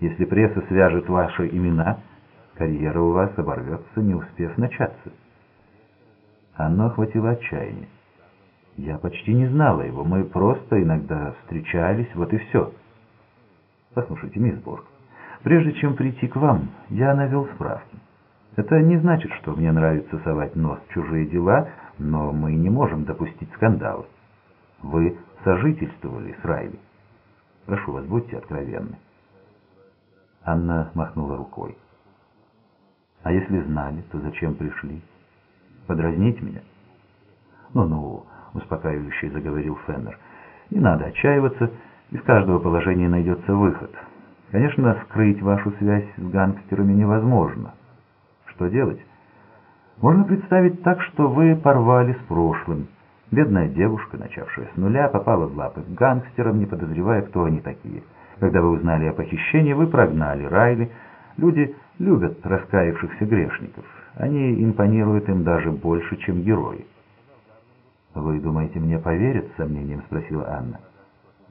Если пресса свяжет ваши имена, карьера у вас оборвется, не успев начаться. Анну охватило отчаяние. Я почти не знала его, мы просто иногда встречались, вот и все. Послушайте, мисс Борг, прежде чем прийти к вам, я навел справки. Это не значит, что мне нравится совать нос в чужие дела, но мы не можем допустить скандала. Вы сожительствовали с Райли. Прошу вас, будьте откровенны. Анна махнула рукой. А если знали, то зачем пришли? Подразнить меня? Ну-ну, успокаивающе заговорил Феннер. Не надо отчаиваться, из каждого положения найдется выход. Конечно, скрыть вашу связь с гангстерами невозможно. Что делать? Можно представить так, что вы порвали с прошлым. Бедная девушка, начавшая с нуля, попала в лапы к гангстерам, не подозревая, кто они такие. Когда вы узнали о похищении, вы прогнали Райли. Люди любят раскаявшихся грешников. Они импонируют им даже больше, чем герои. «Вы думаете, мне поверят?» — с сомнением спросила Анна.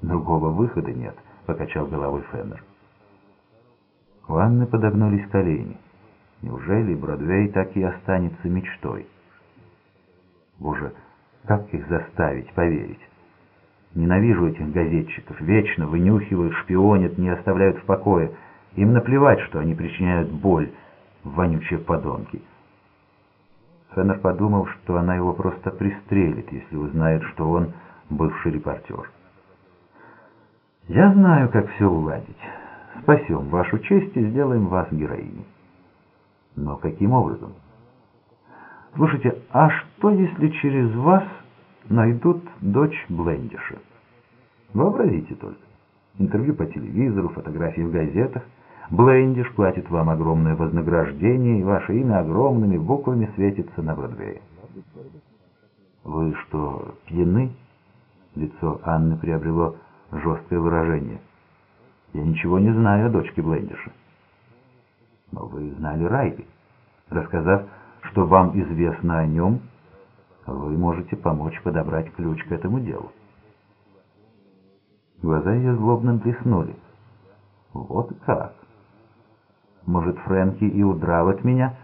«Другого выхода нет», — покачал головой Феннер. У Анны подогнулись колени. Неужели Бродвей так и останется мечтой? Боже, как их заставить поверить? Ненавижу этих газетчиков. Вечно вынюхивают, шпионят, не оставляют в покое. Им наплевать, что они причиняют боль, вонючие подонки. Феннер подумал, что она его просто пристрелит, если узнает, что он бывший репортер. «Я знаю, как все уладить. Спасем вашу честь и сделаем вас героиней». Но каким образом? Слушайте, а что, если через вас найдут дочь Блендиша? Вообразите только. Интервью по телевизору, фотографии в газетах. Блендиш платит вам огромное вознаграждение, и ваше имя огромными буквами светится на Бродвее. Вы что, пьяны? Лицо Анны приобрело жесткое выражение. Я ничего не знаю о дочке Блендиша. Но вы знали Райли. Рассказав, что вам известно о нем, вы можете помочь подобрать ключ к этому делу. Глаза ее злобно блеснули. Вот как. Может, Фрэнки и удрал от меня,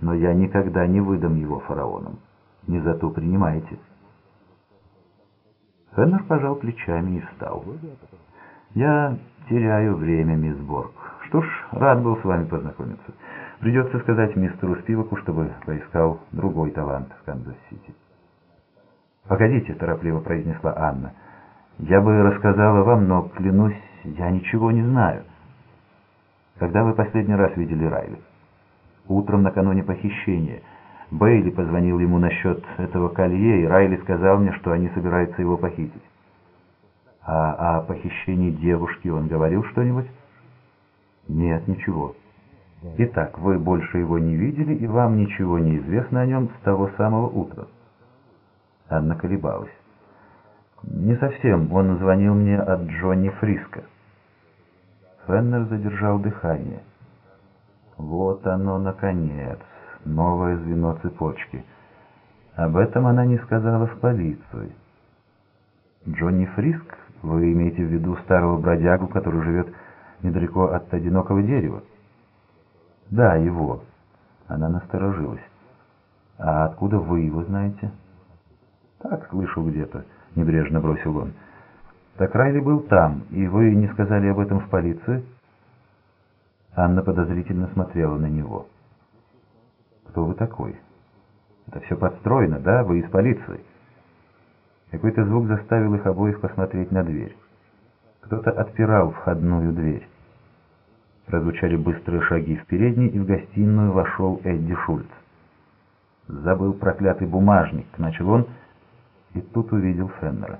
но я никогда не выдам его фараонам. Не за то принимаете. Феннер пожал плечами и встал. «Я теряю время, мисс Борг. Что ж, рад был с вами познакомиться. Придется сказать мистеру Спиваку, чтобы поискал другой талант в Канзас-Сити. «Погодите», — торопливо произнесла Анна. «Я бы рассказала вам, но, клянусь, я ничего не знаю. Когда вы последний раз видели Райли?» «Утром накануне похищения. Бейли позвонил ему насчет этого колье, и Райли сказал мне, что они собираются его похитить. А о похищении девушки он говорил что-нибудь?» «Нет, ничего». «Итак, вы больше его не видели, и вам ничего не известно о нем с того самого утра?» Анна колебалась. «Не совсем. Он звонил мне от Джонни Фриска». Феннер задержал дыхание. «Вот оно, наконец, новое звено цепочки. Об этом она не сказала в полицию». «Джонни Фриск? Вы имеете в виду старого бродягу, который живет недалеко от одинокого дерева?» «Да, его». Она насторожилась. «А откуда вы его знаете?» «Так, слышал где-то», — небрежно бросил он. «Так Райли был там, и вы не сказали об этом в полиции?» Анна подозрительно смотрела на него. «Кто вы такой?» «Это все подстроено, да? Вы из полиции?» Какой-то звук заставил их обоих посмотреть на дверь. Кто-то отпирал входную дверь. Прозвучали быстрые шаги в передней, и в гостиную вошел Эдди Шульц. «Забыл проклятый бумажник», — начал он, и тут увидел Феннера.